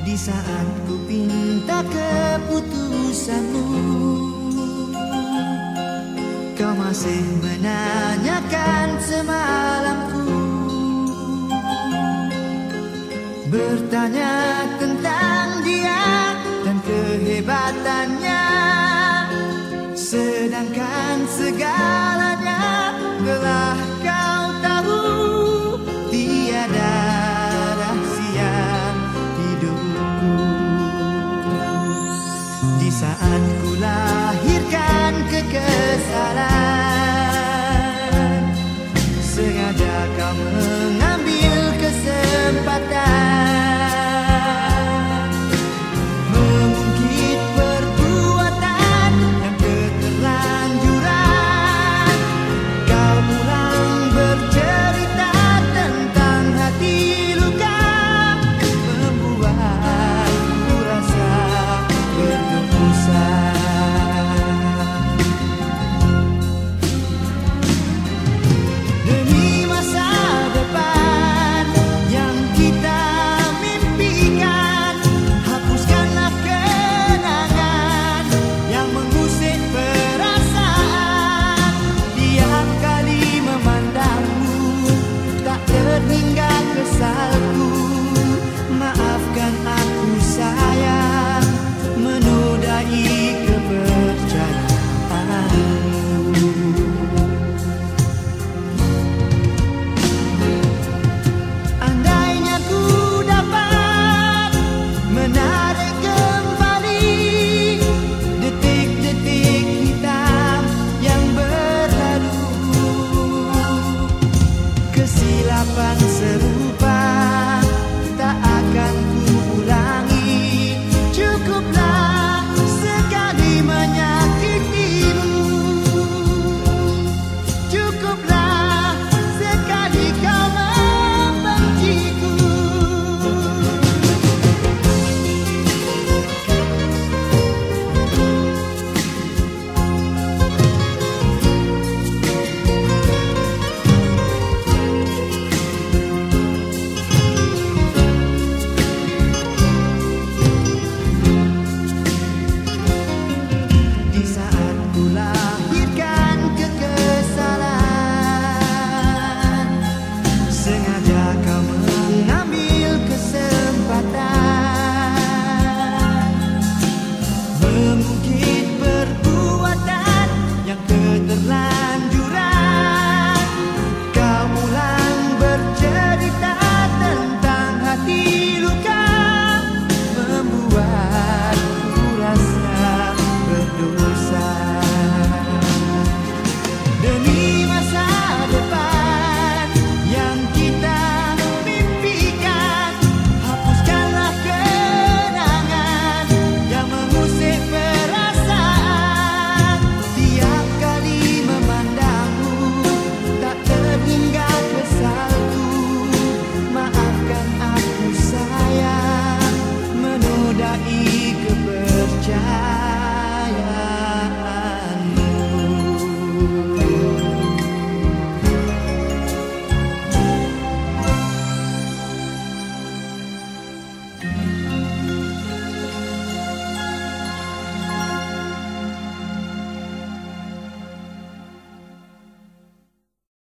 Di saat ku pinta keputusanmu Kau masih menanyakan semalamku. Bertanya tentang dia dan kehebatannya Sedangkan segalanya telah Saat ku lahirkan kekesalan. Sengaja kau climb. igreja.